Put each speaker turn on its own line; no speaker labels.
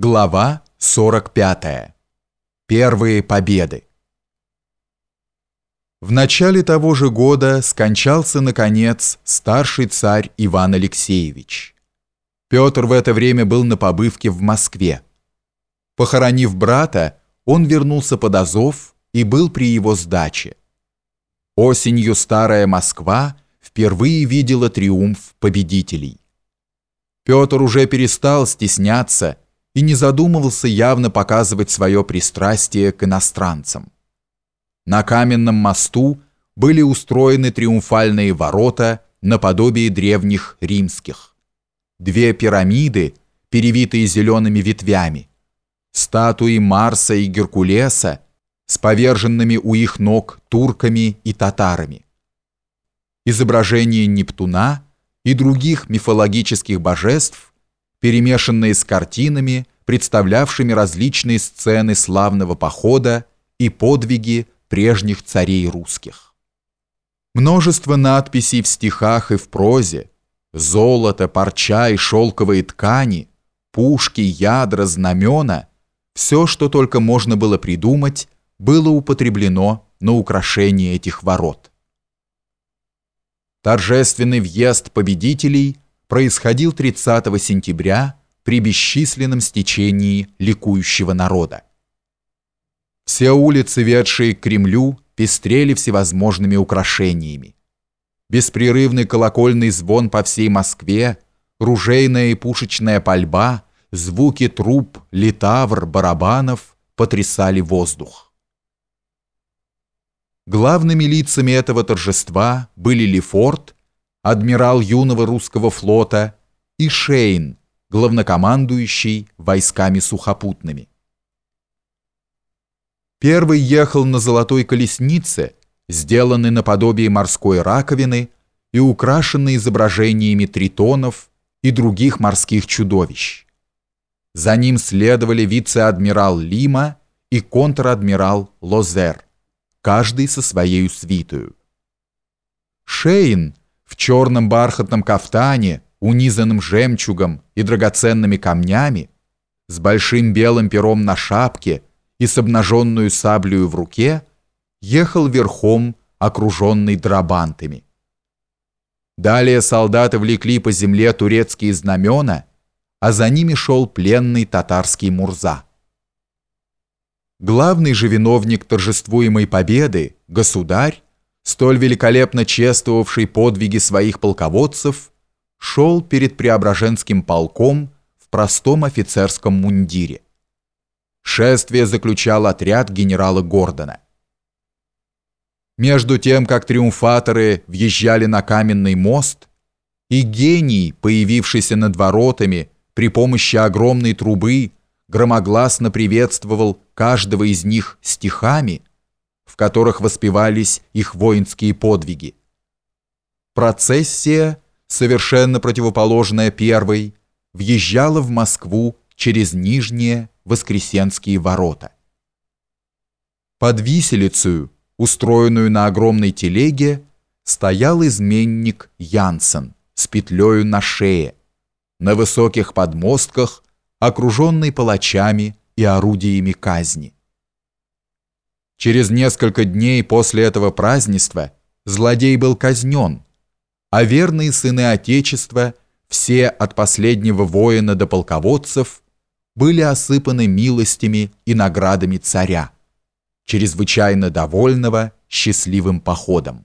Глава 45. Первые победы. В начале того же года скончался, наконец, старший царь Иван Алексеевич. Петр в это время был на побывке в Москве. Похоронив брата, он вернулся под Азов и был при его сдаче. Осенью старая Москва впервые видела триумф победителей. Петр уже перестал стесняться и не задумывался явно показывать свое пристрастие к иностранцам. На каменном мосту были устроены триумфальные ворота наподобие древних римских. Две пирамиды, перевитые зелеными ветвями, статуи Марса и Геркулеса с поверженными у их ног турками и татарами, изображение Нептуна и других мифологических божеств перемешанные с картинами, представлявшими различные сцены славного похода и подвиги прежних царей русских. Множество надписей в стихах и в прозе, золото, парча и шелковые ткани, пушки, ядра, знамена, все, что только можно было придумать, было употреблено на украшение этих ворот. Торжественный въезд победителей – происходил 30 сентября при бесчисленном стечении ликующего народа. Все улицы, ведшие к Кремлю, пестрели всевозможными украшениями. Беспрерывный колокольный звон по всей Москве, ружейная и пушечная пальба, звуки труб, литавр, барабанов потрясали воздух. Главными лицами этого торжества были Лефорт адмирал юного русского флота, и Шейн, главнокомандующий войсками сухопутными. Первый ехал на золотой колеснице, сделанной наподобие морской раковины и украшенной изображениями тритонов и других морских чудовищ. За ним следовали вице-адмирал Лима и контр-адмирал Лозер, каждый со своей свитою. Шейн в черном бархатном кафтане, унизанном жемчугом и драгоценными камнями, с большим белым пером на шапке и с обнаженную саблею в руке, ехал верхом, окруженный драбантами. Далее солдаты влекли по земле турецкие знамена, а за ними шел пленный татарский Мурза. Главный же виновник торжествуемой победы, государь, столь великолепно чествовавший подвиги своих полководцев, шел перед Преображенским полком в простом офицерском мундире. Шествие заключал отряд генерала Гордона. Между тем, как триумфаторы въезжали на каменный мост, и гений, появившийся над воротами при помощи огромной трубы, громогласно приветствовал каждого из них стихами – в которых воспевались их воинские подвиги. Процессия, совершенно противоположная первой, въезжала в Москву через Нижние Воскресенские ворота. Под виселицу, устроенную на огромной телеге, стоял изменник Янсен с петлею на шее, на высоких подмостках, окруженный палачами и орудиями казни. Через несколько дней после этого празднества злодей был казнен, а верные сыны Отечества, все от последнего воина до полководцев, были осыпаны милостями и наградами царя, чрезвычайно довольного счастливым походом.